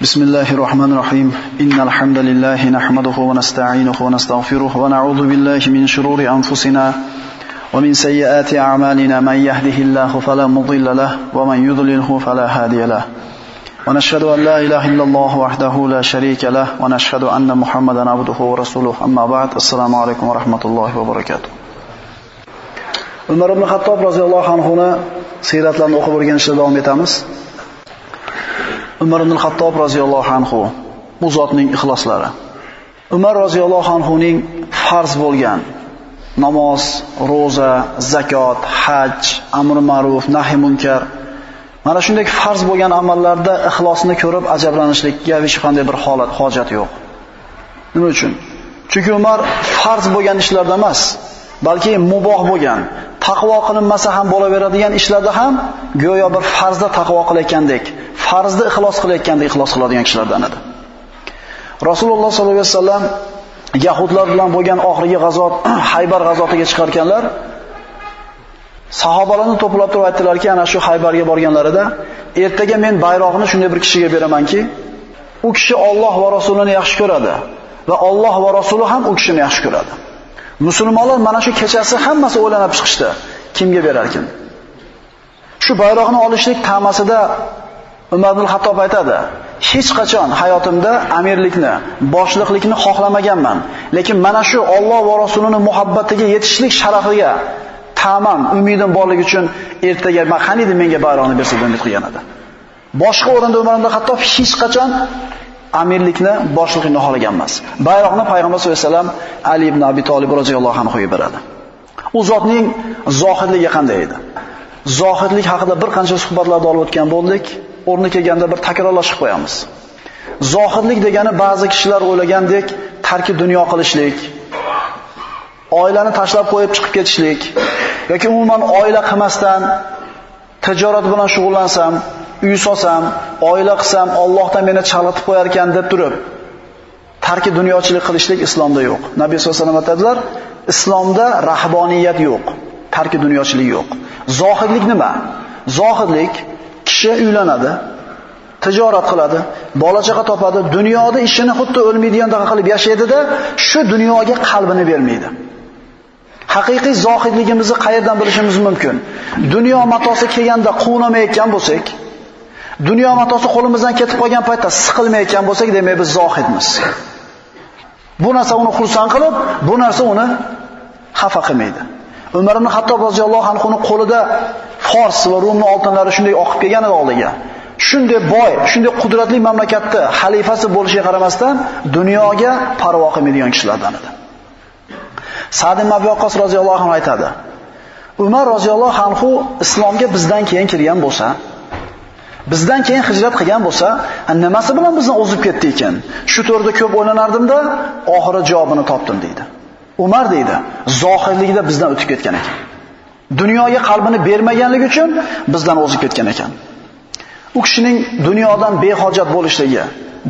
بسم الله الرحمن الرحيم إن الحمد لله نحمده ونستعينه ونستغفره ونعوذ بالله من شرور أنفسنا ومن سيئات أعمالنا من يهده الله فلا مضل له ومن يضلله فلا هادي له ونشهد أن لا إله إلا الله وحده لا شريك له ونشهد أن محمدا عبده ورسوله أما بعد السلام عليكم ورحمة الله وبركاته umar ibn hattob roziyallohu anhuni siyratlarini o'qib o'rganishda davom etamiz. Umar ibn Xattob roziyallohu anhu bu zotning ixloslari. Umar roziyallohu anhuning farz bo'lgan namoz ro'za zakot haj amr ma'ruf, nahy munkar mana shunday farz bo'lgan amallarda ixlosni ko'rib ajablanishlikka hech qanday bir holat hojat yo'q. Nima uchun? Chunki umar farz bo'lgan ishlarda emas balki muboh bo'lgan taqvo qilinmasa ham bo'laveradigan ishlarda ham go'yo bir farzda taqvo qilayotgandek, farzda ixlos qilayotgandek ixlos qiladigan kishilardan edi. Rasululloh sollallohu alayhi vasallam Yahudlar bilan bo'lgan oxirgi g'azot Haybar g'azotiga chiqarkanlar sahobalarni to'plab turib aytdilarki, ana shu Haybarga borganlarida ertaga men bayroqni shunday bir kishiga beramanki, u kishi Alloh va Rasulini yaxshi ko'radi va Alloh va Rasuli ham u kishini yaxshi ko'radi. Musulmonlar mana shu kechasi hammasi o'ylanib chiqishdi. Kimga berarkin? Shu bayroqni olishlik tamasida Umar ibn Hattob aytadi: "Hech qachon hayotimda amirlikni, boshliqlikni xohlamaganman, lekin mana shu Alloh va Rasulining muhabbatiga yetishlik sharafiga tamam umidim borligi uchun ertaga man qaniydi menga bayroqni bersa deb umid qilgan edi." Boshqa o'rinda Umar ibn Hattob hech qachon amirlikni, boshliqni xohlagan emas. Bayroqni payg'ambar sollallohu alayhi vasallam Ali ibn Abi Talib roziyallohu anhu beradi. U zotning zohidligi qanday edi? Zohidlik haqida bir qancha suhbatlarda olib o'tgan bo'ldik. O'rni kelganda bir takrorlashib qo'yamiz. Zohidlik degani ba'zi kishilar o'ylagandek tarki dunyo qilishlik, oilani tashlab qo'yib chiqib ketishlik yoki umuman oila qilmasdan tijorat bilan shug'ullansam, uy solsam, oila qilsam, Allohdan meni chalg'itib qo'yar ekan deb turib, tarki dunyochilik qilishlik islomda yo'q. Nabiy sollallohu alayhi vasallam aytadilar, islomda rahboniyat yo'q, tarki dunyochilik yo'q. Zohidlik nima? Zohidlik kishi uylanadi, tijorat qiladi, bola chaqa topadi, dunyoda ishini xuddi o'lmaydigandek qilib yashaydi-da, shu dunyoga qalbini bermaydi. Haqiqiy zohidligimizni qayerdan bilishimiz mumkin? Dunyo matosi kelganda quvnamayotgan bo'lsak, dunyo matosi qo'limizdan ketib qolgan paytda siqilmayotgan bo'lsak, demak biz zohidmiz. Bu narsa uni xursand qilib, bu narsa uni xafa qilmaydi. Umar ibn Hattob roziyallohu anhu qo'lida Fors va Rumning oltinlari shunday oqib kelgan edi oldiga. Shunday boy, shunday qudratli mamlakatda xalifasi bo'lishiga qaramasdan dunyoga parvo qilmaydigan kishilardan edi. Sa'd ibn Abi Waqqas roziyallohu anhu aytadi: Umar roziyallohu anhu islomga bizdan keyin kirgan bo'lsa, bizdan keyin hijrat qilgan bo'lsa, nimasi bilan bizni o'zib ketdi ekan? Shu to'rda ko'p o'ylanardimda, oxiri javobini topdim deydi. Umar deydi, zohirligida bizdan o'tib ketgan ekan. Dunyoga qalbini bermaganligi uchun bizdan o'zib ketgan ekan. U kishining dunyodan behojat bo'lishligi,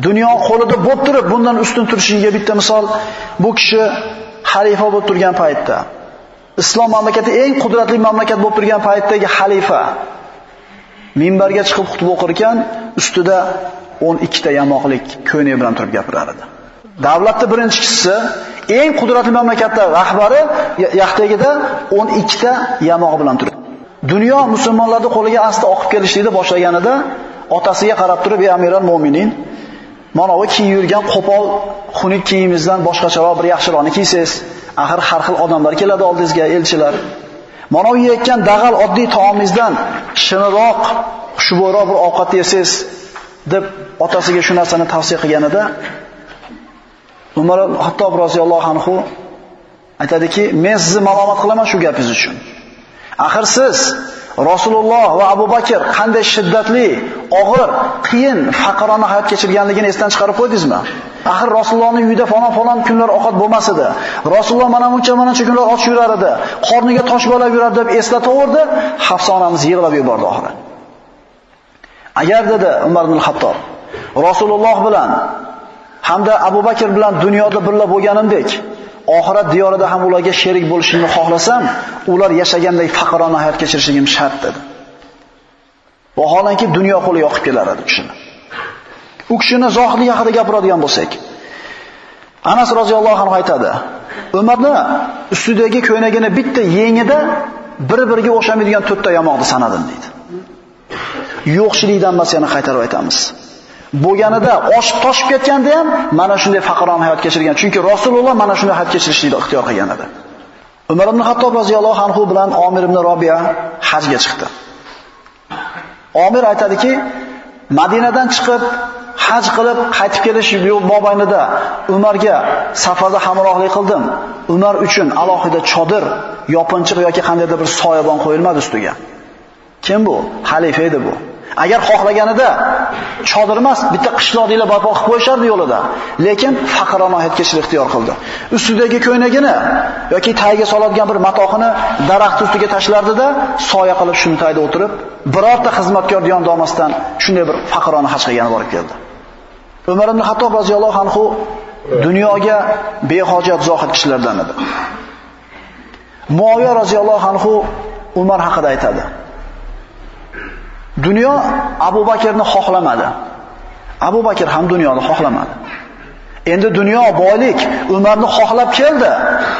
dunyo qo'lida bo'lib turib bundan ustun turishiga bitta misol bu kishi xalifa bo'lib turgan paytda islom mamlakati eng qudratli mamlakat bo'lib turgan paytdagi xalifa minbarga chiqib xutba o'qir ekan, ustida 12 ta yamoqlik ko'ynak bilan turib gapirar edi. Davlatda birinchi kishisi, eng qudratli mamlakatda rahbari yaxtagida 12 ta yamoq bilan turib. Dunyo musulmonlarning qo'liga asta oqib kelishlikni boshlaganida otasiga qarab turib, "Ey amiral mu'minin, mana bu kiyib yurgan qo'pol xunuk kiyimingizdan boshqacharoq bir yaxshiroqni kiysiz. axir har xil odamlar keladi oldingizga, elchilar. Mana u yeyotgan dag'al oddiy taomingizdan shiniroq, xushbo'yroq bir ovqat yesangiz deb otasiga shu narsani tavsiya qilganida Umar Hattob roziyallohu anhu aytadiki, men sizni malomat qilaman shu gapingiz uchun. Axir siz Rasululloh va Abu Bakr qanday shiddatli, og'ir, qiyin, faqirona hayot kechirganligini esdan chiqarib qo'ydingizmi? Axir Rasulullohning uyida falon falon kunlar ovqat bo'lmas edi. Rasululloh mana buncha mana buncha kunlar och yurar edi. Qorniga tosh bo'lib yurardi deb eslataverdi. Hafsa onamiz yig'lab yubordi oxiri. Agar dedi Umar ibn Xattob Rasululloh bilan hamda Abu Bakr bilan dunyoda birga bo'lganimdek, oxirat diyorida ham ularga sherik bo'lishimni xohlasam, ular yashagandek faqirona hayot kechirishim shart dedi. Vaholanki dunyo qo'li yoqib kelar edi kishini. U kishini zohidligi haqida gapiradigan bo'lsak, Anas roziyallohu anhu aytadi, Umarni ustidagi ko'ynagini bitta yengida bir-biriga o'xshamaydigan to'rtta yamoqni sanadim deydi. Yo'qchilikdan yana qaytarib aytamiz. Bo'lganida oshib toshib ketganda ham mana shunday faqirona hayot kechirgan. Chunki Rasululloh mana shunday hayot kechirishni ixtiyor qilgan edi. Umar ibn Hattob roziyallohu anhu bilan Omir ibn Robiya hajga chiqdi. Omir aytadiki, Madinadan chiqib haj qilib qaytib kelish yo'l mobaynida Umarga safarda hamrohlik qildim. Umar uchun alohida chodir, yopinchiq yoki qandaydir bir soyabon qo'yilmadi ustiga. Kim bu? Xalifa edi bu. Agar xohlaganida chodir emas, bitta qishloqliklar barpo qilib qo'yishardi yo'lida. Lekin faqirona hayotga ixtiyor qildi. Ustidagi ko'ynagini yoki tagiga soladigan bir matoqini daraxt ustiga tashlardida, soya qilib shuni tayda o'tirib, birorta xizmatkor diyon domasidan shunday bir faqirona haj qilgani borib keldi. Umar ibn Xattob roziyallohu anhu dunyoga behojat zohid kishilardan edi. Muaviya roziyallohu anhu Umar haqida aytadi. Dunyo Abu Bakrni xohlamadi. Abu Bakr ham dunyoni xohlamadi. Endi dunyo boylik Umarni xohlab keldi,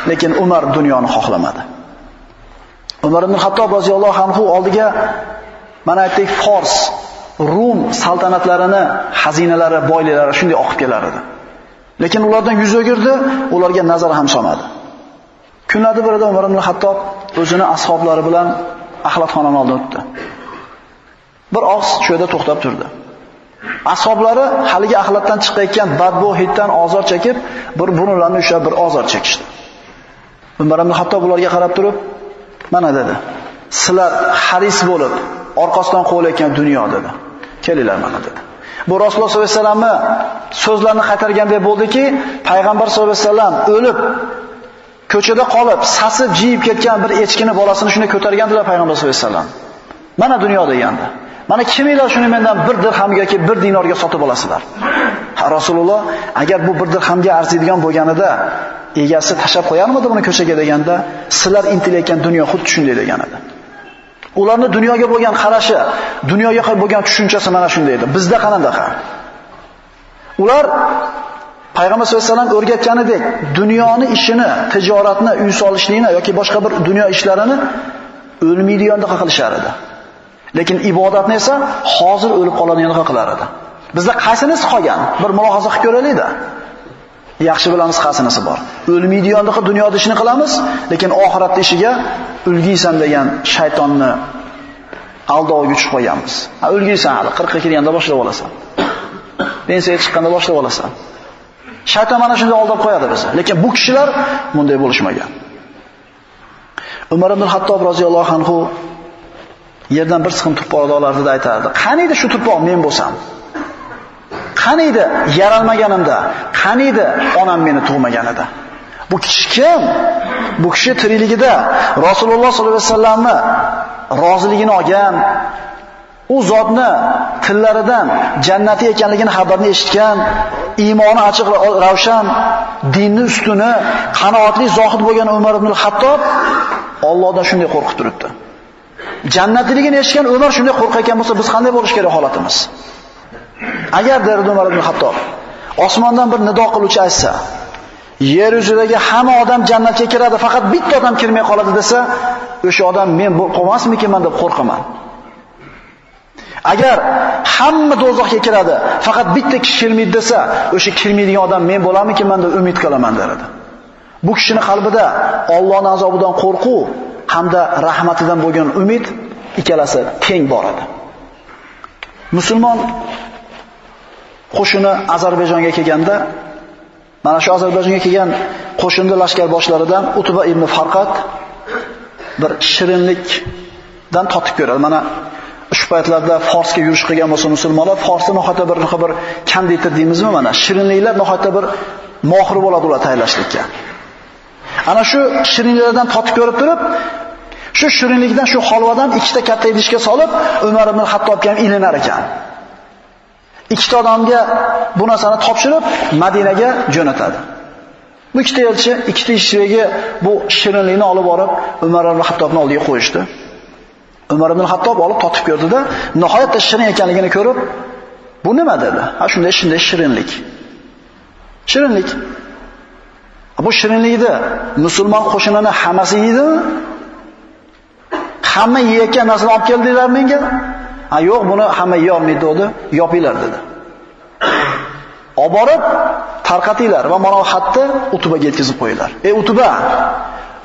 lekin Umar dunyoni xohlamadi. Umar ibn Hattob roziyallohu anhu oldiga mana aytdik Fors, Rum saltanatlarini, xazinalari, boyliklari shunday oqib kelar edi. Lekin ulardan yuz o'girdi, ularga nazar ham solmadi. Kunlardan birida Umar ibn Hattob o'zini ashablari bilan axlatxonaning oldi o'tdi. Bir og'iz shu yerda to'xtab turdi. Ashablari haligi axlatdan chiqayotgan badbo hiddan ozor chekib, bir burunlarini ushlab bir ozor chekishdi. Umar ibn Hattob ularga qarab turib, mana dedi. Sizlar haris bo'lib, orqasidan qo'ylayotgan dunyo dedi. Kelinglar mana dedi. Bu Rasululloh sollallohu alayhi vasallamni so'zlarini qaytargandek bo'ldiki, payg'ambar sollallohu alayhi vasallam o'lib ko'chada qolib, sasib jiyib ketgan bir echkini bolasini shunday ko'targandilar payg'ambar sollallohu alayhi vasallam. Mana dunyo degandi. Mana kiminglar shuni mendan 1 dirham yoki 1 dinorga sotib olasizlar? Ha Rasululloh agar bu 1 dirhamga arziydigan bo'lganida egasi tashab qo'yarmidi buni ko'chaga deganda, sizlar intilayotgan dunyo xuddi shunday degan edi. Ularni dunyoga bo'lgan qarashi, dunyoga bo'lgan tushunchasi mana shunday edi. Bizda qanaqa? Ular Payg'ambar sollallohu alayhi vasallam o'rgatganidek dunyoni ishini, tijoratni, uy solishlikni yoki boshqa bir dunyo ishlarini o'lmaydigandek qilishardi. Lekin ibodatni esa hozir o'lib qoladiganiga qilar edi. Bizda qaysinisi qolgan? Bir mulohaza qilib ko'raylik-da. Yaxshi bilamiz qaysinisi bor. O'lmaydigandaqa dunyoda ishni qilamiz, lekin oxiratda ishiga ulgiysan degan shaytonni aldoviga tushib qo'yamiz. Ha, ulgiysan hali 40 ga kirganda boshlab olasan. Pensiyaga chiqqanda boshlab olasan. Shayton mana shunday aldab qo'yadi bizni. Lekin bu kishilar bunday bo'lishmagan. Umar ibn Hattob roziyallohu anhu yerdan bir siqim turpoq olardi deb aytardi. Qaniydi shu turpoq men bo'lsam? Qaniydi yaralmaganimda? Qaniydi onam meni tug'maganida? Bu kishi kim? Bu kishi tirikligida Rasululloh sollallohu alayhi vasallamni roziligini olgan, u zotni tillaridan jannati ekanligini xabarni eshitgan, iymoni ochiq ravshan, dinni ustuni, qanoatli zohid bo'lgan Umar ibn al-Hattob Allohdan shunday qo'rqib turibdi. Jannatligini eshitgan Umar shunday qo'rqayotgan bo'lsa, biz qanday bo'lish kerak holatimiz? Agar Darud Umar ibn Hattob, osmondan bir nido qiluvchi aytsa, yer yuzidagi hamma odam jannatga kiradi, faqat bitta odam kirmay qoladi desa, o'sha odam men qolmasmikinman deb qo'rqaman. Agar hamma do'zaxga kiradi, faqat bitta kishi kirmaydi desa, o'sha kirmaydigan odam men bo'larmikinman deb umid qilaman derdi. Bu kishining qalbida Allohning azobidan qo'rquv hamda rahmatidan bo'lgan umid ikkalasi teng boradi. Musulmon qo'shini Ozarbayjonga kelganda mana shu Ozarbayjonga kelgan qo'shinni lashkar boshlaridan Utba ibn Farqat bir shirinlikdan totib ko'radi. Mana shu paytlarda Forsga yurish qilgan bo'lsa musulmonlar, Forsni nohata bir bir konditer deymizmi mana, shirinliklar nohata bir mohir bo'ladi ular tayyorlashlikka. Ana shu shirinliklardan totib ko'rib turib, shu shirinlikdan, shu holvadan ikkita katta idishga solib, Umar ibn Hattobga ham ilinar ekan. Ikkita odamga bu narsani topshirib, Madinaga jo'natadi. Bu ikkita elchi ikkita ishchiga bu shirinlikni olib borib, Umar ibn Hattobning oldiga qo'yishdi. Umar ibn Hattob olib totib ko'rdida, nihoyatda shirin ekanligini ko'rib, Bu nima dedi? Ha shunday shunday shirinlik. Shirinlik. Bu shirinlikni musulmon qo'shinini hammasi yeydimi? Hamma yeyotgan narsani olib keldinglar menga? Ha yo'q, buni hamma yeya olmaydi dedi, yopinglar dedi. Olib borib tarqatinglar va mana xatni utubaga yetkazib qo'yinglar. Ey utuba,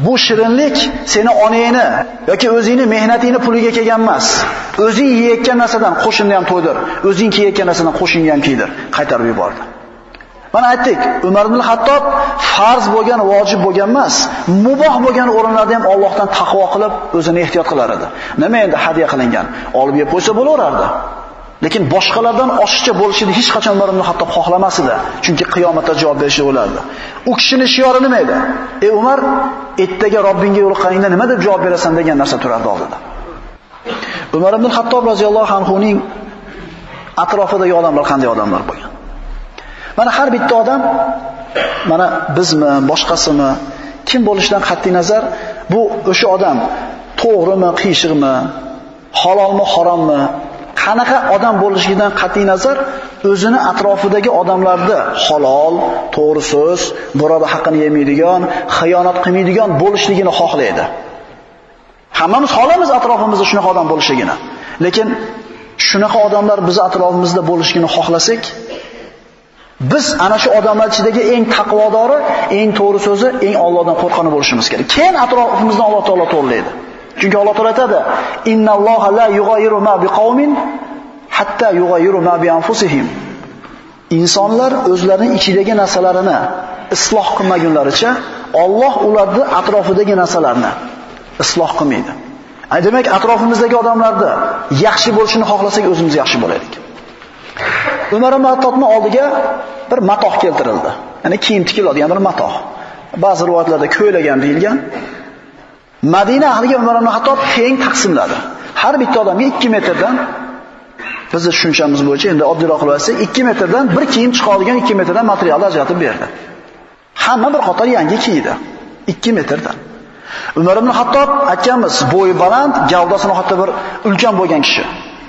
bu shirinlik seni onangni yoki o'zingni mehnatingni puliga kelgan emas. O'zing yeyotgan narsadan qo'shinni ham to'ydir, o'zing kiyayotgan narsadan qo'shinni ham kiydir, qaytarib yubordi. Mana aytdik, Umar ibn Hattob farz bo'lgan, vojib bo'lgan emas, muboh bo'lgan o'rinlarda ham Allohdan taqvo qilib, o'zini ehtiyot qilar edi. Nima endi hadiya qilingan? Olib yeb qo'ysa bo'laverardi. Lekin boshqalardan oshiqcha bo'lishini hech qachon Umar ibn Hattob xohlamas edi, chunki qiyomatda javob berishi bo'lardi. U kishining shiori nima edi? Ey Umar, ertaga Robbingga yo'liqqaningda nima deb javob berasan degan narsa turardi oldida. Umar ibn Hattob roziyallohu anhu ning atrofidagi odamlar qanday odamlar bo'lgan? Mana har bitta odam mana bizmi, boshqasimi, kim bo'lishidan qat'i nazar bu o'sha odam to'g'rimi, qiyshiqmi, halolmi, harommi, qanaqa odam bo'lishidan qat'i nazar o'zini atrofidagi odamlarda halol, to'g'ri so'z, birovni haqqini yemaydigan, xiyonat qilmaydigan bo'lishligini xohlaydi. Hammamiz xohlaymiz atrofimizda shunaqa odam bo'lishligini. Lekin shunaqa odamlar biz atrofimizda bo'lishligini xohlasak, Biz ana shu odamlar ichidagi eng taqvodori, eng to'g'ri so'zi, eng Allohdan qo'rqqani bo'lishimiz kerak. Keyin atrofimizdan Alloh taolo to'g'rilaydi. Chunki Alloh taolo aytadi: "Innalloha la yughayyiru ma biqaumin hatta yughayyiru ma bi anfusihim." Insonlar o'zlarining ichidagi narsalarini isloh qilmagunlaricha Alloh ularni atrofidagi narsalarni isloh qilmaydi. Ay demak, atrofimizdagi odamlarda yaxshi bo'lishini xohlasak, o'zimiz yaxshi bo'laylik. Umar ibn Hattobning oldiga bir matoh keltirildi. Ya'ni kiyim tikiladigan bir matoh. Ba'zi rivoyatlarda ko'ylagan deyilgan. Madina ahliga Umar ibn Hattob teng taqsimladi. Har bitta odamga 2 metrdan bizni tushunchamiz bo'yicha endi oddiyroq qilib aytsak 2 metrdan bir kiyim chiqadigan 2 metrdan material ajratib berdi. Hamma bir qator yangi kiydi. 2 metrdan. Umar ibn Hattob aytganmiz, bo'yi baland, gavdasi hatto bir ulkan bo'lgan kishi.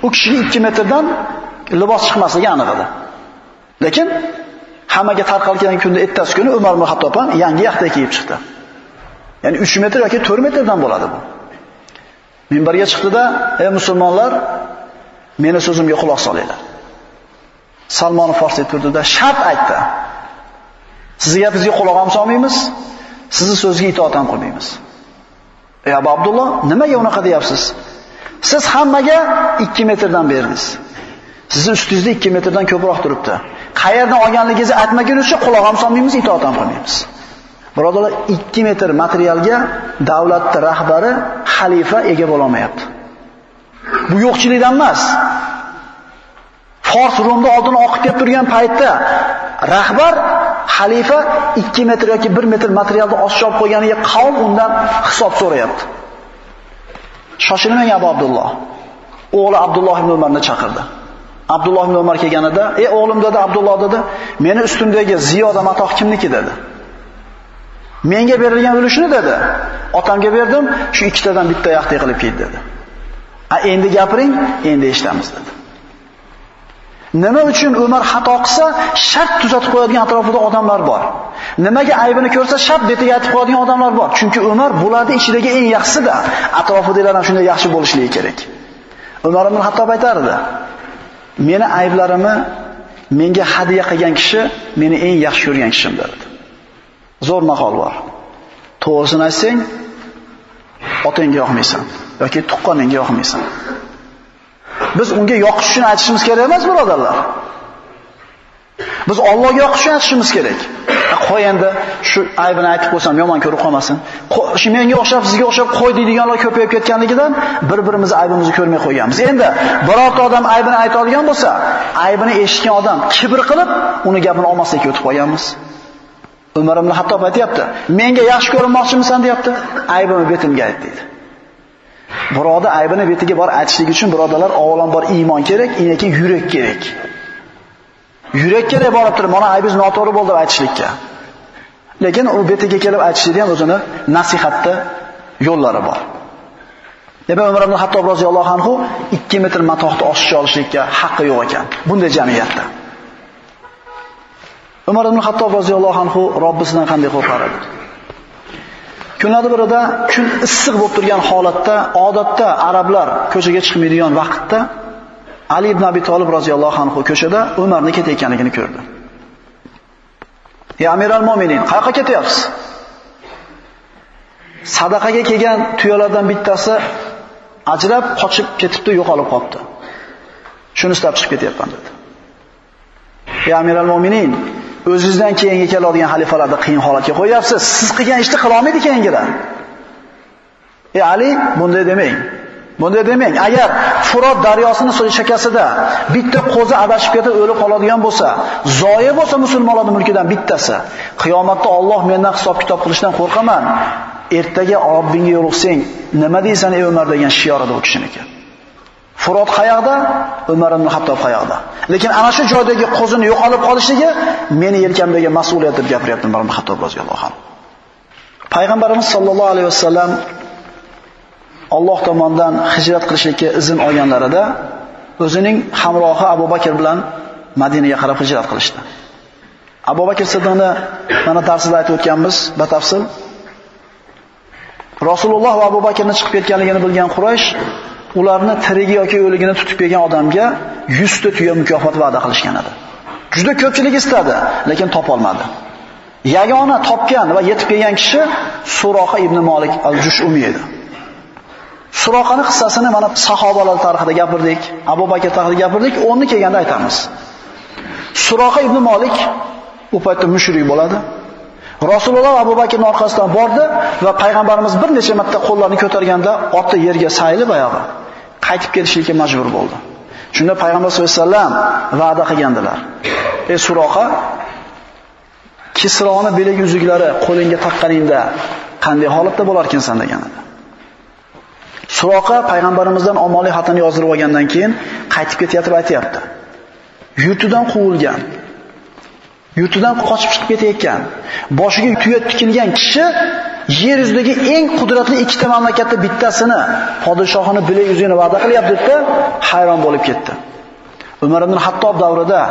U kishiga 2 metrdan libos chiqmasligi aniq edi. Lekin hammaga tarqalgan kunda ertasi kuni Umar ibn Hattob ham yangi yaxta kiyib chiqdi. Ya'ni 3 metr yoki 4 metrdan bo'ladi bu. Minbarga chiqdida, "Ey musulmonlar, meni so'zimga quloq solinglar." Salmon Farsi turdida shart aytdi. Sizga bizga quloq ham solmaymiz, sizni so'zga itoat ham qilmaymiz. Ey Abu Abdulloh, nimaga unaqa deyapsiz? Siz hammaga 2 metrdan berdingiz. Sizning ustingizda 2 metrdan ko'proq turibdi. Qayerdan olganligingizni aytmagunicha quloq ham solmaymiz, itoat ham qilmaymiz. Birodalar, 2 metr materialga davlatning rahbari, xalifa ega bo'la olmayapti. Bu yo'qchilikdan emas. Fors Romda oldin oqib kelib turgan paytda rahbar, xalifa 2 metr yoki 1 metr materialni osib olib qo'yganiga qavm undan hisob so'rayapti. Shoshilmang Abu Abdulloh. O'g'li Abdulloh ibn Umarni chaqirdi. Abdulloh ibn Umar kelganida, "Ey o'g'lim" dedi, Abdulloh dedi, "Meni ustimdagi ziyoda matoh kimniki?" dedi. "Menga berilgan ulushni" dedi. "Otamga berdim, shu ikkitadan bitta yaxta qilib ket" dedi. "A endi gapiring, endi eshitamiz" dedi. Nima uchun Umar xato qilsa, shart tuzatib qo'yadigan atrofida odamlar bor. Nimaga aybini ko'rsa, shart betiga aytib qo'yadigan odamlar bor. Chunki Umar bularning ichidagi eng yaxshisi-da, atrofidagilar ham shunday yaxshi bo'lishligi kerak. Umar ibn Hattob aytardi: Meni ayblarimni menga hadiya qilgan kishi meni eng yaxshi ko'rgan kishim dedi. Zo'r maqol bor. To'g'risini aytsang, otangga yoqmaysan yoki tuqqaningga yoqmaysan. Biz unga yoqish uchun aytishimiz kerak emas, birodarlar. Biz Allohga yoqish uchun aytishimiz kerak. Qo'y endi shu aybini aytib qo'ysam yomon ko'rib qolmasin. Shu menga o'xshab, sizga o'xshab qo'y deydiganlar ko'payib ketganligidan bir-birimizni aybimizni ko'rmay qo'yganmiz. Endi birorta odam aybini aytadigan bo'lsa, aybini eshitgan odam kibr qilib, uni gapini olmaslikka o'tib qolganmiz. Umar ibn Hattob aytayapti, "Menga yaxshi ko'rinmoqchimisan?" deyapti. Aybimni betimga ayt deydi. Birodar aybini betiga bor aytishlik uchun birodalar avvalambor iymon kerak, keyin yurak kerak. Yurak kerak borib turib, mana aybingiz noto'g'ri bo'ldi deb aytishlikka. Lekin u betiga kelib aytishlikda ham o'zini nasihatni yo'llari bor. Demak Umar ibn Hattob roziyallohu anhu 2 metr matohni oshiqcha olishlikka haqqi yo'q ekan bunday jamiyatda. Umar ibn Hattob roziyallohu anhu Robbisidan qanday qo'rqar edi? Birida kun issiq bo'lib turgan holatda, odatda arablar ko'chaga chiqmaydigan vaqtda Ali ibn Abi Talib roziyallohu anhu ko'chada Umarni ketayotganligini ko'rdi. "Ya Amiral Mu'minin, qayerga ketyapsiz?" Sadaqaga kelgan tuyalardan bittasi ajrab qochib ketibdi, yo'qolib qoldi. Shuni istab chiqib ketyapman dedi. "Ya Amiral Mu'minin, o'zingizdan keyinga keladigan xalifalarni qiyin holatga qo'yapsiz. Siz qilgan ishni qila olmaydi keyingilar." Ey Ali, bunday demang. Bunday demang, agar Furot daryosini chekasida bitta qo'zi adashib ketib o'lib qoladigan bo'lsa, zoya bo'lsa musulmonlarning mulkidan bittasi, qiyomatda Alloh mendan hisob-kitob qilishdan qo'rqaman. Ertaga Robbingga yo'liqsang, nima deysan ey Umar degan shiorida edi u kishiniki. Furot qayoqda? Umar ibn Hattob qayoqda? Lekin ana shu joydagi qo'zini yo'qolib qolishligi meni yelkamdagi mas'uliyat deb gapiryapti Umar ibn Hattob roziyallohu anhu. Payg'ambarimiz sollallohu alayhi vasallam Alloh tomonidan hijrat qilishlikka izn olganlarida o'zining hamrohi Abu Bakr bilan Madinaga qarab hijrat qilishdi. Abu Bakr Siddiqni mana darsda aytib o'tganmiz batafsil. Rasululloh va Abu Bakrni chiqib ketganligini bilgan Quraysh ularni tirigi yoki o'ligini tutib kelgan odamga 100 ta tuya mukofot va'da qilishgan edi. Juda ko'pchilik istadi, lekin topolmadi. Yagona topgan va yetib kelgan kishi Suroha ibn Malik al-Jushumi edi. Suroqani qissasini mana sahobalar tarixida gapirdik, Abu Bakr tarixida gapirdik, o'rni kelganda aytamiz. Suroqa ibn Malik u paytda mushrik bo'ladi. Rasululloh Abu Bakrning orqasidan bordi va payg'ambarimiz bir necha marta qo'llarini ko'targanda oti yerga saylib oyog'i qaytib kelishlikka majbur bo'ldi. Shunda payg'ambar sollallohu alayhi vasallam va'da qilgandilar. Ey Suroqa, Kisroni belagi uzuklari qo'lingga taqqaningda qanday holatda bo'larkinsan degan edi. Suroqa payg'ambarimizdan omonlik xatini yozdirib olgandan keyin qaytib ketyapti aytayapti. Yurtidan quvilgan, yurtidan qochib chiqib ketayotgan, boshiga tuya tikilgan kishi yer yuzidagi eng qudratli ikkita mamlakatda bittasini podshohini bilak yuzini va'da qilyapti deb hayron bo'lib ketdi. Umar ibn Hattob davrida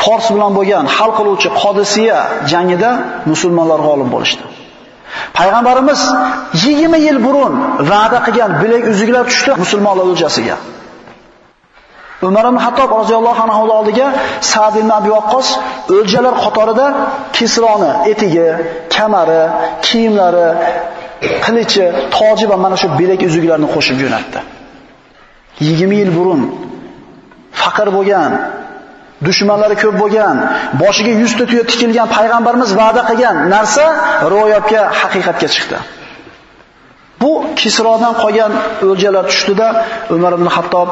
Fors bilan bo'lgan hal qiluvchi Qodisiya jangida musulmonlar g'olib bo'lishdi. Payg'ambarimiz 20 yil burun va'da qilgan bilak uzuklar tushdi musulmonlar o'ljasiga. Umar ibn Hattob roziyallohu anhu oldiga Sa'd ibn Abi Waqqas o'ljalar qatorida Kisroni etigi, kamari, kiyimlari, qilichi, toji va mana shu bilak uzuklarni qo'shib jo'natdi. 20 yil burun faqir bo'lgan, dushmanlari ko'p bo'lgan, boshiga 100 ta tuya tikilgan payg'ambarimiz va'da qilgan narsa ro'yobga haqiqatga chiqdi. Bu Kisrodan qolgan o'ljalar tushdida Umar ibn Hattob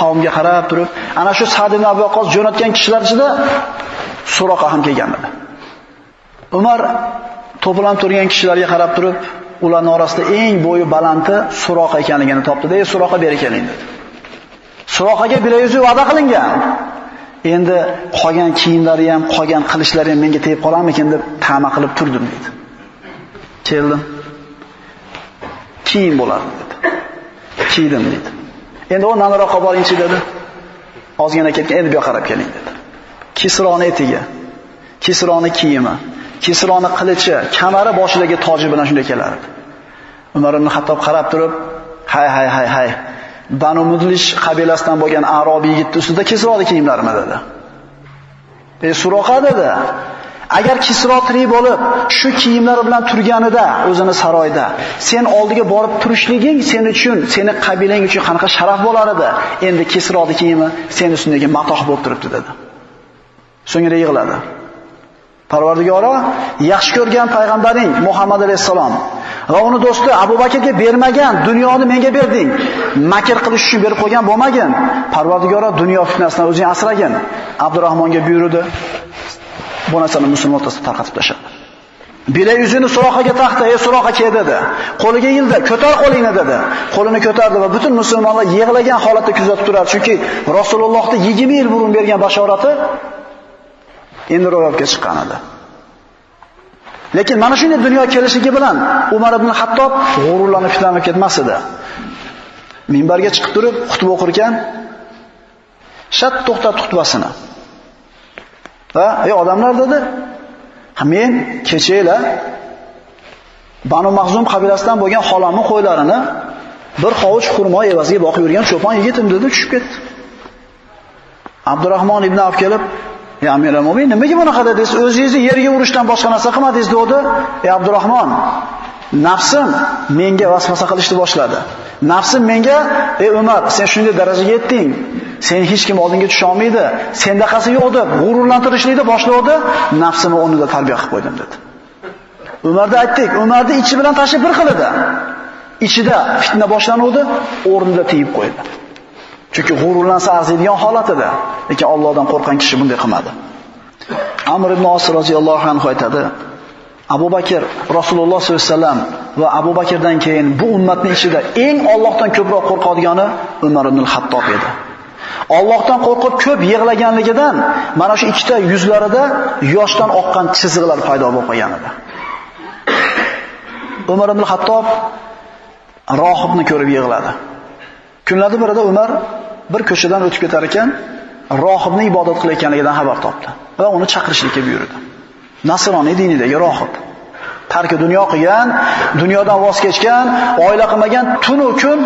qavmga qarab turib, ana shu Sa'd ibn Abi Waqqas jo'natgan kishilar ichida Suroqa ham kelgan edi. Umar to'planib turgan kishilarga qarab turib, ularning orasida eng bo'yi balanti Suroqa ekanligini topdi. "Ey Suroqa beri keling" dedi. Suroqaga bilayuzi va'da qilingan. Endi qolgan kiyimlari ham, qolgan qilishlari ham menga tegib qolarmikin deb ta'ma qilib turdim dedi. Keldim. Kiyim bo'ladi dedi. Kiydim dedi. Endi u nariroqqa boringchi dedi. Ozgina ketgan, endi bu yoqqa qarab keling dedi. Kisroni etiga, Kisroni kiyimi, Kisroni qilichi, kamari boshidagi toji bilan shunday kelardi. Umar ibn Hattob qarab turib, "Hay hay hay hay. Banu Mudlish qabilasidan bo'lgan Arobiy yigitni ustida Kisroni kiyimlarimi?" dedi. E Suroqa" dedi. Agar Kisro tirik bo'lib, shu kiyimlar bilan turganida o'zini saroyda, sen oldiga borib turishliging sen uchun, seni qabilang uchun qanaqa sharaf bo'lar edi. Endi Kisroning kiyimi sen ustundagi matoh bo'lib turibdi dedi. So'ngra yig'ladi. Parvardigoro, yaxshi ko'rgan payg'ambaring Muhammad alayhisalom va uni do'sti Abu Bakrga bermagan dunyoni menga berding. Makr qilish uchun berib qo'ygan bo'lmagin. Parvardigoro dunyo fitnasidan o'zing asragin. Abdurrahmonga buyurdi. bu narsani musulmon o'rtasida tarqatib tashladi. Bilay yuzini Suroqaga taxta, "Ey Suroqa ke" dedi. Qo'liga yildi, "Ko'tar qo'lingni" dedi. Qo'lini ko'tardi va butun musulmonlar yig'lagan holatda kuzatib turardi, chunki Rasulullohning 20 yil burun bergan bashorati endi ro'yobga chiqqan edi. Lekin mana shunday dunyo kelishligi bilan Umar ibn Hattob g'ururlanib fitlanib ketmas edi. Minbarga chiqib turib xutba o'qir ekan, shat to'xtat xutbasini. Va, "Ey odamlar" dedi, "Men kechaylar Banu Mahzum qabilasidan bo'lgan xolamni qo'ylarini bir hovuch xurmo evaziga boqib yurgan cho'pon yigitim dedi, tushib ketdi. Abdurrahmon ibn Avf kelib, "Ya Amir al-Mu'min, nimaga bunaqa dedingiz? O'zingizni yerga urishdan boshqa narsa qilmadingiz" dedi. "Ey Abdurrahmon, nafsim menga vasvasa qilishni boshladi. Nafsim menga, "Ey Umar, sen shunday darajaga yetding. Sen hech kim oldinga tusha olmaydi. Senda qasi yo'q deb g'ururlantirishlikni boshladi. Nafsimni o'rnida tarbiya qilib qo'ydim" dedi. Umarda aytdik, Umarni ichi bilan tashib bir xil. Ichida fitna boshlanuvdi, o'rnida tiyib qo'ydi. Chunki g'ururlansa arziydigan holat edi. Lekin Allohdan qo'rqgan kishi bunday qilmadi. Amr ibn Os roziyallohu anhu aytadi: Abu Bakr Rasululloh sollallohu alayhi vasallam va Abu Bakrdan keyin bu ummatning ichida eng Allohdan ko'proq qo'rqadigani Umar ibn al-Hattob edi. Allohdan qo'rqib ko'p yig'laganligidan mana shu ikkita yuzlarida yoshdan oqqan chiziqlar paydo bo'lib qolgan edi. Umar ibn Hattob rohibni ko'rib yig'ladi. Kunlardan birida Umar bir ko'chadan o'tib ketar ekan, rohibni ibodat qilayotganligidan xabar topdi va uni chaqirishlikka buyurdi. Nasroniy dinidagi rohib. Tarki dunyo qilgan, dunyodan voz kechgan, oila qilmagan, tun va kun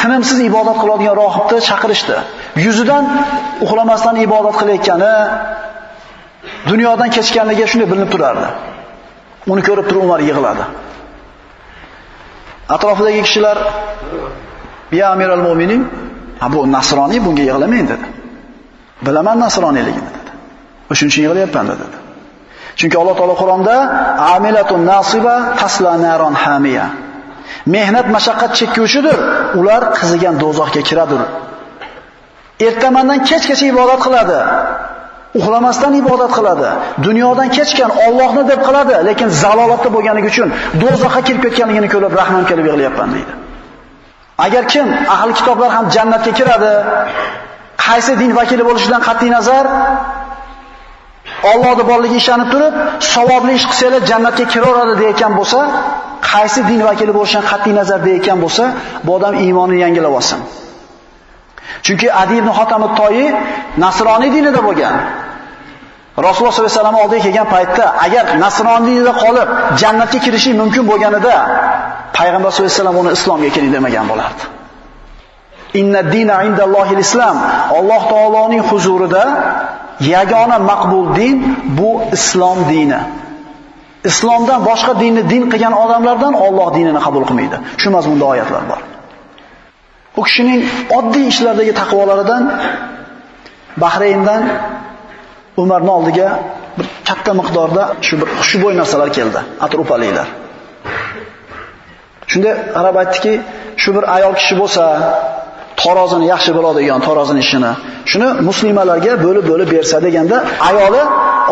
tinimsiz ibodat qiladigan rohibni chaqirishdi. Yuzidan uxlamasdan ibodat qilayotgani, dunyodan kechganligi shunday bilinib turardi. Uni ko'rib turib Umar yig'ladi. Atrofidagi kishilar "Ya Amiral Mu'minin, bu nasroniy bunga yig'lamang" dedi. Bilaman nasroniyligini dedi. O'shuning uchun yig'layapman dedi. Chunki Alloh taolo Qur'onda amilatun nasiba tasla naron hamiya. Mehnat mashaqqat chekuvchidir, ular qizigan dozoqqa kiradir. Ertamandan kechgacha ibodat qiladi. uxlamasdan ibodat qiladi. Dunyodan kechgan Allohni deb qiladi, lekin zalolatda bo'lganligi uchun dozoqqa kirib ketganligini ko'rib rahmon kelib yig'layapman deydi. Agar kim ahli kitoblar ham jannatga kiradi, qaysi din vakili bo'lishidan qat'iy nazar Allohning borligiga ishonib turib, savobli ish qilsanglar jannatga kiraveradi deyotgan bo'lsa, qaysi din vakili bo'lishidan qat'iy nazar deyotgan bo'lsa, bu odam iymonini yangilab olsin. Chunki Adi ibn Xotamut toyi nasroniy dinida bo'lgan. Rasululloh sollallohu alayhi vasallam oldiga kelgan paytda agar nasroniy qolib jannatga kirishi mumkin bo'lganida payg'ambar sollallohu alayhi vasallam uni islomga kiring demagan bo'lardi. Inna dina indallohil islam. Alloh taoloning huzurida yagona maqbul din bu islom dini. Islomdan boshqa dinni din qilgan odamlardan Alloh dinini qabul qilmaydi. Shu mazmunda oyatlar bor. U kishining oddiy ishlardagi taqvolaridan Bahrayndan Umarning oldiga bir katta miqdorda shu bir xushbo'y narsalar keldi, atropaliklar. Shunda Arab aytdiki, shu bir ayol kishi bo'lsa, tarozini yaxshi biladigan tarozini ishini, shuni muslimalarga bo'lib-bo'lib bersa deganda, ayoli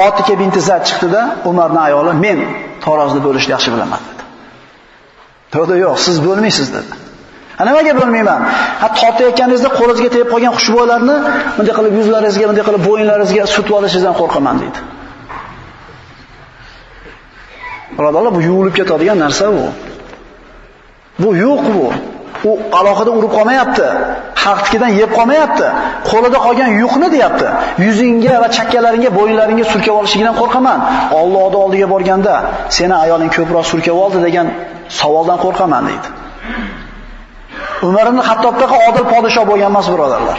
Otike binti chiqdi-da, Umarning ayoli men tarozni bo'lishni yaxshi bilaman dedi. "To'g'ri, yo'q, siz bo'lmaysiz dedi. Nimaga bilmayman? Ha tortayotganingizda qo'lingizga tegib qolgan xushbo'ylarni bunday qilib yuzlaringizga, bunday qilib bo'yinlaringizga sutib olishingizdan qo'rqaman deydi. Birodarlar, bu yuvilib ketadigan narsa bu. Bu yo'q bu. U alohida urib qolmayapti. Haqtikidan yeb qolmayapti. Qo'lida qolgan yuqni deyapti. Yuzingga va chakkalaringga, bo'yinlaringga surkab olishingdan qo'rqaman. Allohning oldiga borganda seni ayoling ko'proq surkab oldi degan savoldan qo'rqaman deydi. Umar ibn Hattobdagi odil podshoh bo'lgan emas, birodarlar.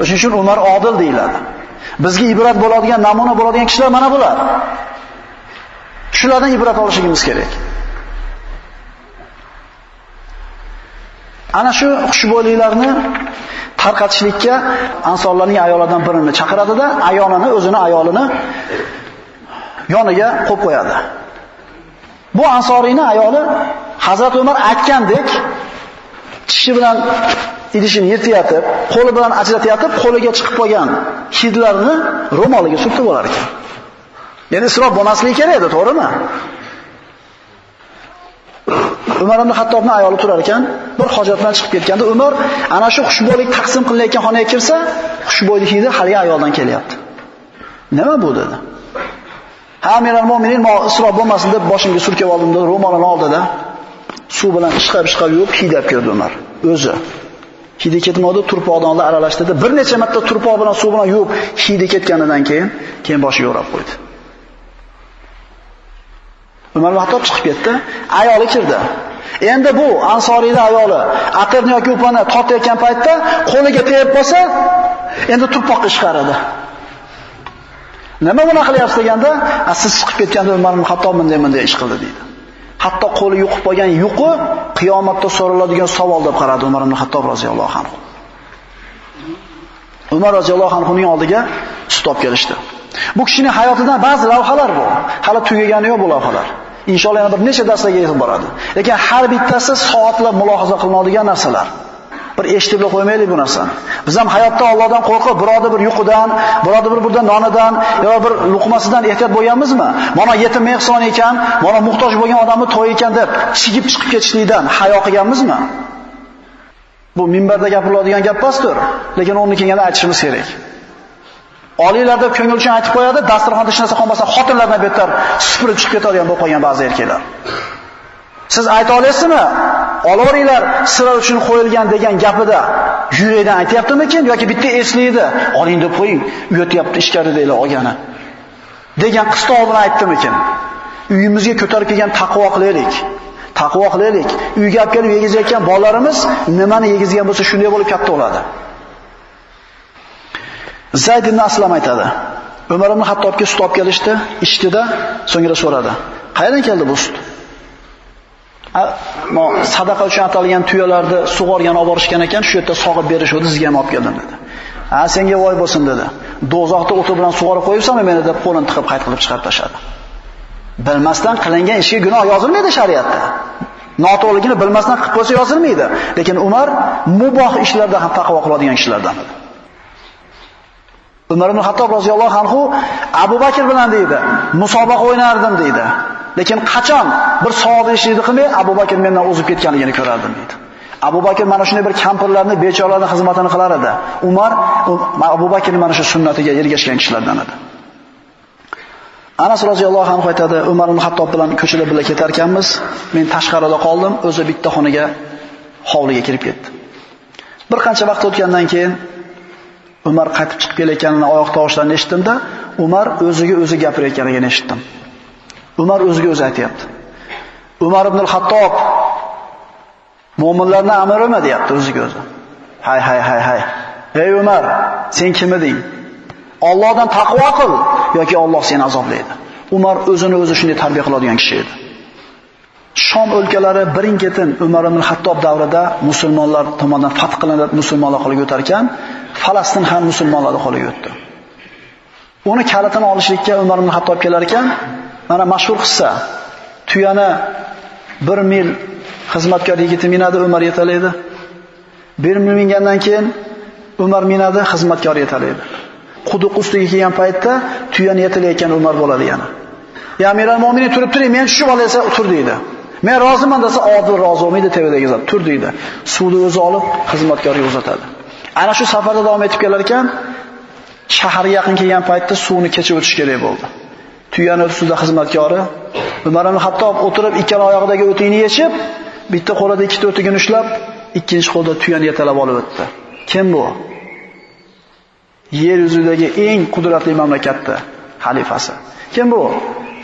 O'shuning uchun Umar odil deyiladi. Bizga ibrat bo'ladigan, namuna bo'ladigan kishilar mana bular. Shulardan ibrat olishimiz kerak. Ana shu xushbo'yliklarni tarqatishlikka ansorlarning ayollaridan birini chaqiradida, ayolini, o'zini ayolini yoniga qo'yib qo'yadi. Bu ansoriyning ayoli Hazrat Umar aytgandek tishi bilan idishini yirtayotib, qo'li bilan ajratayotib, qo'liga chiqib qolgan hidlarni ro'moliga surtib olar ekan. Ya'ni isrof bo'lmasligi kerak edi, to'g'rimi? Umar ibn Xattobning ayoli turar ekan, bir hojatdan chiqib ketganda Umar ana shu xushbo'ylik taqsim qilinayotgan xonaga kirsa, xushbo'ylik hidi haligi ayoldan kelyapti. Nima bu dedi? Ha, Amiral Mo'minin isrof bo'lmasin deb boshimga surkab oldim dedi, ro'molini oldida suv bilan ishqab ishqab yuvib, hidab kirdi Umar o'zi. hidi ketmadi, turpoqdan aralashtirdi. Bir necha marta turpoq bilan suv bilan yuvib, hidi ketganidan keyin keyin boshiga o'rab qo'ydi. Umar Hattob chiqib ketdi, ayoli kirdi. Endi bu Ansoriyda ayoli atirni yoki upani tortayotgan paytda qo'liga tegib qolsa, endi turpoqqa chiqaradi. Nima buni qilyapsiz deganda, siz chiqib ketganda Umar ibn Hattob bunday bunday ish qildi deydi. Hatto qo'li yuqib qolgan yuqi qiyomatda so'raladigan savol deb qaradi Umar ibn Xattob roziyallohu anhu. Umar roziyallohu anhuning oldiga stop kelishdi. Bu kishining hayotidan ba'zi lavhalar bor. Hali tugagani yo'q bu lavhalar. Inshaalloh yana bir necha darslarga yetib boradi. Lekin har bittasi soatlab mulohaza qilinadigan narsalar. Bir eshitib qo'ymaylik bu narsani. Biz ham hayotda Allohdan qo'rqib, biroda bir yuqidan, biroda bir burdan nonidan yo bir luqmasidan ehtiyot bo'lganmizmi? Mana yetim ehson ekan, mana muhtoj bo'lgan odamni to'y ekan deb chigib chiqib ketishlikdan hayo qilganmizmi? Bu minbarda gapiriladigan gap emasdir, lekin uni kelganda aytishimiz kerak. Oliylar deb ko'ngil uchun aytib qo'yadi, dasturxonda hech narsa qolmasa xotinlardan betar supurib chiqib ketadigan bo'lib qolgan ba'zi erkaklar. Siz ayta olasizmi? Olaveringlar sizlar uchun qo'yilgan degan gapida yurakdan aytyaptimikin yoki bitta eslaydi, oling deb qo'ying, uyatyapti ichkaridagilar deylar olgani. degan qistov bilan aytdimikin? Uyimizga ko'tarib kelgan taqvo qilaylik. Taqvo qilaylik. Uyga olib kelib yegizayotgan bolalarimiz nimani yegizgan bo'lsa shunday bo'lib katta bo'ladi. Zayd ibn Aslam aytadi. Umar ibn Hattobga sut olib kelishdi, ichdida, so'ngra so'radi. Qayerdan keldi bu sut? Sadaqa uchun atalgan tuyalarni sug'organ olib borishgan ekan, shu yerda sog'ib berishdi, sizga ham olib keldim dedi. Ha, senga voy bo'lsin dedi. "Do'zoqda o'ti bilan sug'orib qo'yibsanmi meni deb qo'lini tiqib qayt qilib chiqarib tashladi. Bilmasdan qilingan ishga gunoh yozilmaydi shariatda. Noto'g'ligini bilmasdan qilib qo'ysa yozilmaydi. Lekin Umar muboh ishlarda ham taqvo qiladigan kishilardan edi. Umar ibn Hattob roziyallohu anhu Abu Bakr bilan deydi, musobaqa o'ynardim deydi. Lekin qachon bir savob ishini qilmay Abu Bakr mendan o'zib ketganligini ko'rardim dedi. Abu Bakr mana shunday bir kampirlarni, bechoralarning xizmatini qilar edi. Umar um, Abu Bakrning mana shu sunnatiga ergashgan kishilardan edi. Anas roziyallohu anhu aytadi, Umar ibn Hattob bilan ko'chalar bilan ketar ekanmiz, men tashqarida qoldim, o'zi bitta xonaga hovliga kirib ketdi. Bir qancha vaqt o'tgandan keyin Umar qaytib chiqib kelayotganini oyoq tovushlarini eshitdimda, Umar o'ziga o'zi gapirayotganligini eshitdim. Umar o'ziga o'zi aytayapti. Umar ibn al-Hattob mu'minlarning amirimi deyapti o'ziga o'zi. Hay hay hay hay. Ey Umar, sen kim eding? Allohdan taqvo qil yoki Alloh seni azoblaydi. Umar o'zini o'zi shunday tarbiya qiladigan kishi edi. Shom o'lkalari birin-ketin Umar ibn Hattob davrida musulmonlar tomonidan fath qilinib musulmonlar qo'liga o'tar ekan, Falastin ham musulmonlar qo'liga o'tdi. Uni kalitini olishlikka Umar ibn Hattob kelar ekan, mana mashhur qissa. Tuyani 1 mil xizmatkor yigiti minadi, Umar yetalaydi. 1 mil mingandan keyin Umar minadi, xizmatkor yetalaydi. Quduq ustiga kelgan paytda tuyani yetalayotgan Umar bo'ladi yana. Ya Amiral Mu'minin turib turing, men tushib olaysa tur deydi. Men roziman desa, odil rozi bo'lmaydi, tevadagi zot tur deydi. Suvni o'zi olib xizmatkorga uzatadi. Ana shu safarda davom etib kelar ekan, shaharga yaqin kelgan paytda suvni kechib o'tish kerak bo'ldi. Tuyani ustida xizmatkori Umar ibn Hattob o'tirib ikkala oyog'idagi o'tini yechib, bitta qo'lida ikkita o'tigini ushlab, ikkinchi qo'lda tuyani yetalab olib o'tdi. Kim bu? Yer yuzidagi eng qudratli mamlakatda xalifasi. Kim bu?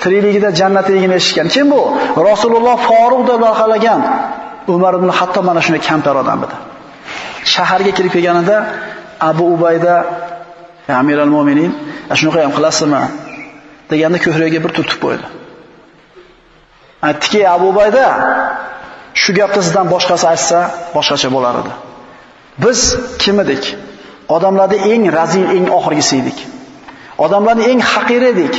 Tirikligida jannatligini eshitgan. Kim bu? Rasululloh Faruq deb laqalagan Umar ibn Hattob mana shunday kamtar odam edi. shaharga kirib kelganida Abu Ubayda Amir al-Mu'minin, shunaqa ham qilasizmi? Deganda ko'hrayga bir turtib qo'ydi. Aytdiki, Abu Bayda shu gapni sizdan boshqasi aytsa, boshqacha bo'lar edi. Biz kim edik? Odamlarda eng razil, eng oxirgisi edik. Odamlarning eng haqir edik.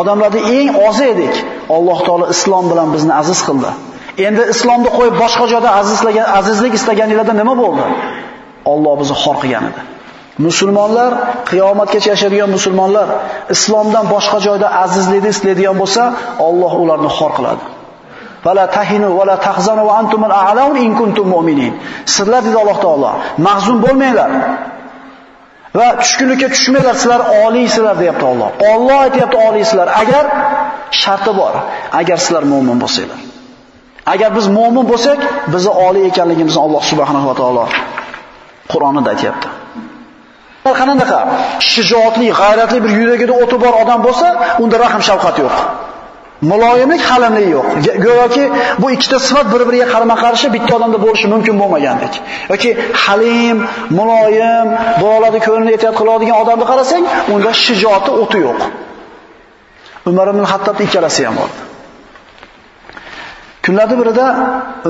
Odamlarni eng ozi edik. Alloh taolo islom bilan bizni aziz qildi. Endi islomni qo'yib boshqa joyda azizlagan, azizlik istaganingizda nima bo'ldi? Alloh bizni xor qilgan edi. Musulmonlar qiyomatgacha yashaydigan musulmonlar islomdan boshqa joyda azizlikni istaydigan bo'lsa, Alloh ularni xor qiladi. Fala tahinu vala tahzanu va antumul a'laun in kuntum mu'minin. Sizlar dedi Alloh taolo, mahzun bo'lmanglar. Va tushkunlikka tushmanglar, sizlar oliysizlar deyapti Alloh. Alloh aytayapti oliysizlar agar sharti bor, agar sizlar mu'min bo'lsanglar. Agar biz mu'min bo'lsak, bizni oliy ekanligimizni Alloh subhanahu va taolo Qur'onida aytayapti. Qanaqa shijoatli, g'ayratli bir yuragida o'ti bor odam bo'lsa, unda rahm shafqat yo'q. Muloyimlik, halimlik yo'q. Go'yoki bu ikkita sifat bir-biriga qarama-qarshi bitta odamda bo'lishi mumkin bo'lmagandek. yoki halim, muloyim, birovlarning ko'nglini ehtiyot qiladigan odamni qarasang, unda shijoati o'ti yo'q. Umar ibn Hattob ikkalasi ham bor. Kunlarning birida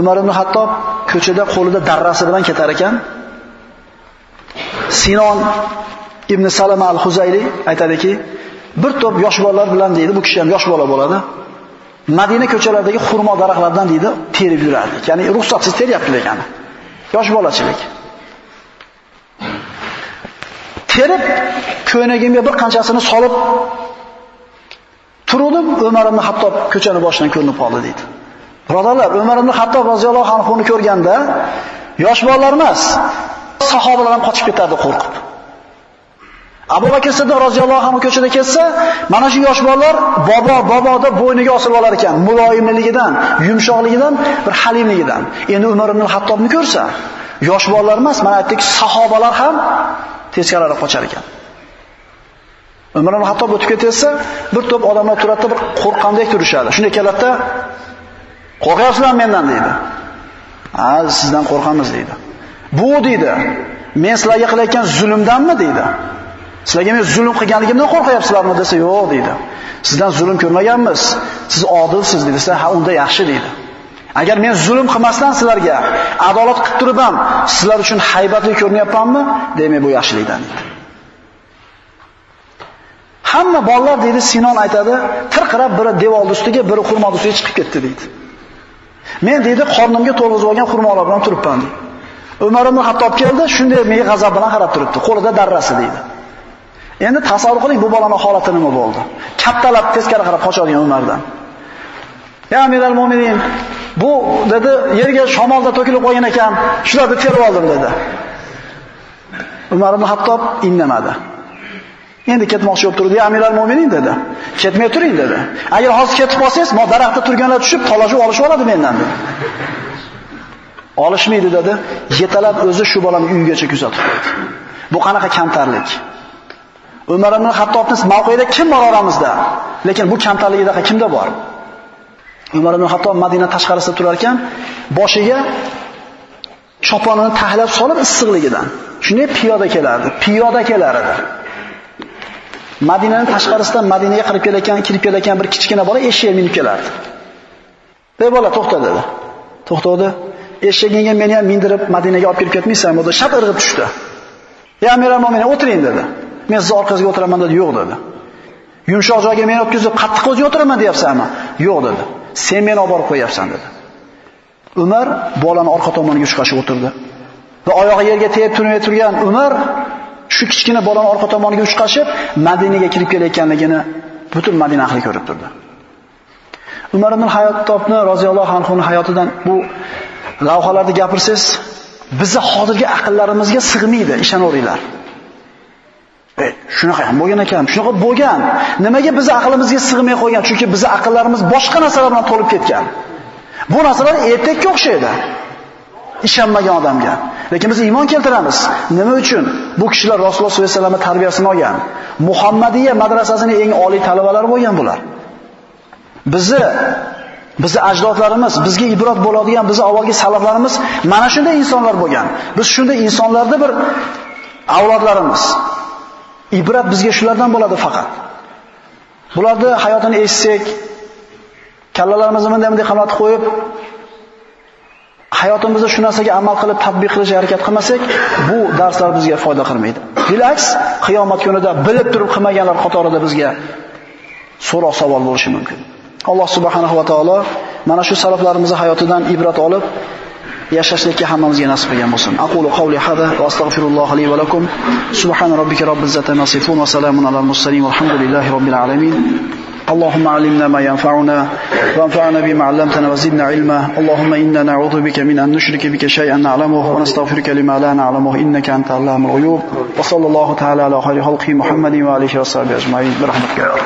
Umar ibn Hattob ko'chada qo'lida darrasi bilan ketar ekan. Sinon ibn Salama al-Huzayli aytadiki, bir to'p yosh bolalar bilan deydi, bu kishi ham yosh bola bo'ladi. Madina ko'chalaridagi xurmo daraxtlaridan deydi, terib yurardi. Ya'ni ruxsatsiz teryapti degani. Yosh bolachilik. Terib ko'ynagimga bir qanchasini solib turdim, Umar ibn Hattob ko'chani boshidan ko'rinib qoldi deydi. Birodarlar, Umar ibn Hattob roziyallohu anhu ko'rganda yosh bolalar emas, sahobalar ham qochib ketardi qo'rqib. Abu Bakr Siddiq roziyallohu anhu ko'chada ketsa, mana shu yosh bolalar bobo bobo deb bo'yniga osilib olar ekan, muloyimligidan, yumshoqligidan, bir halimligidan. Endi Umar ibn Hattobni ko'rsa, yosh bolalar emas, mana aytdik, sahobalar ham teskariroq qochar ekan. Umar ibn Hattob o'tib ketsa, bir to'p odamlar turatda bir qo'rqqandek turishadi. Shunday kelatda, qo'rqyapsizlarmi mendan deydi. Ha, sizdan qo'rqamiz deydi. Bu dedi. men sizlarga qilayotgan zulmdanmi dedi. Sizlarga men zulm qilganligimdan qo'rqyapsizlarmi desa, yo'q dedi. Sizdan zulm ko'rmaganmiz. Siz odilsiz dedi. Sizlar ha unda yaxshi dedi. Agar men zulm qilmasdan sizlarga adolat qilib turib ham sizlar uchun haybatli ko'rinyapmanmi? Demak, bu yaxshilikdan dedi. Hamma bolalar dedi Sinon aytadi, tirqirab biri devor ustiga, biri xurmo ustiga chiqib ketdi dedi. Men dedi qornimga to'lg'izib olgan xurmolar bilan turibman dedi. Umar ibn Hattob keldi, shunday menga g'azab bilan qarab turibdi. Qo'lida darrasi deydi. Endi tasavvur qiling bu bolaning holati nima bo'ldi. Kattalab teskari qarab qochadigan Umardan. Ya Amiral Mu'minin, bu dedi yerga shamolda to'kilib qolgan ekan, shularni terib oldim dedi. Umar ibn Hattob indamadi. Endi ketmoqchi bo'lib turdi, Amir Amiral Mu'minin" dedi. "Ketmay turing" dedi. "Agar hozir ketib qolsangiz, mo daraxtda turganlar tushib, talashib olishib oladi mendan" dedi. Olishmaydi dedi. Yetalab o'zi shu bolani uyigacha kuzatib qo'ydi. Bu qanaqa kamtarlik? Umar ibn Hattobning mavqeida kim bor oramizda? Lekin bu kamtarligida kimda bor? Umar ibn Hattob Madina tashqarisida turar ekan, boshiga choponini tahlab solib issiqligidan. Shunday piyoda kelardi, piyoda kelar edi. Madinaning tashqarisidan Madinaga kirib kelayotgan, kirib kelayotgan bir kichkina bola eshakka minib kelardi. "Ey bola, to'xta" dedi. To'xtadi. Eshagingga meni ham mindirib Madinaga olib kirib ketmaysanmi? dedi. Shap irg'ib tushdi. "Ya Amiral Mo'minin, o'tiring" dedi. Men siz orqangizga o'tiraman dedi. Yo'q dedi. Yumshoq joyga meni o'tkazib qattiq o'ziga o'tiraman deyapsanmi? Yo'q dedi. Sen meni olib borib qo'yapsan dedi. Umar bolani orqa tomoniga chiqashib o'tirdi. Va oyog'i yerga tegib turmay turgan Umar shu kichkina bolani orqa tomoniga uchqashib Madinaga kirib kelayotganligini butun Madina ahli ko'rib turdi. Umar ibn Hayottobni roziyallohu anhu hayotidan bu lavhalarda gapirsangiz, bizni hozirgi aqllarimizga sig'maydi, ishonaveringlar. E, shunaqa ham bo'lgan ekan, shunaqa bo'lgan. Nimaga bizni aqlimizga sig'may qolgan? Chunki bizni aqllarimiz boshqa narsalar bilan to'lib ketgan. Bu narsalar ertakka o'xshaydi. ishonmagan odamga. Lekin biz iymon keltiramiz. Nima uchun? Bu kishilar Rasululloh sollallohu alayhi vasallam tarbiyasini olgan. Muhammadiya madrasasining eng oliy talabalari bo'lgan bular. Bizni Bizi ajdodlarimiz, bizga ibrat bo'ladigan bizi avvalgi salaflarimiz mana shunday insonlar bo'lgan. Biz shunday insonlarda bir avlodlarimiz. Ibrat bizga shulardan bo'ladi faqat. Bularni hayotini eshitsak, kallalarimizni bunday-bunday qamat qo'yib, hayotimizda shu narsaga amal qilib tatbiq qilishga harakat qilmasak, bu darslar bizga foyda qilmaydi. Bilaks, qiyomat kunida bilib turib qilmaganlar qatorida bizga so'roq savol bo'lishi mumkin. Alloh subhanahu va taolo mana shu salaflarimizning hayotidan ibrat olib, yashashlikka hammamizga nasib qilgan bo'lsin. Aqulu qawli hada va astagfirulloh li va lakum. Subhan robbika robbil izzati nasifun va salamun alal mursalin walhamdulillahi robbil alamin. اللهم علمنا ما ينفعنا وانفعنا بما علمتنا وزدنا علما اللهم إنا نعوذ بك من أن نشرك بك شيئا نعلمه ونستغفرك لما لا نعلمه إنك أنت علام الغيوب وصلى الله تعالى على خير خلقه محمد وآله وصحبه أجمعين برحمتك يا رب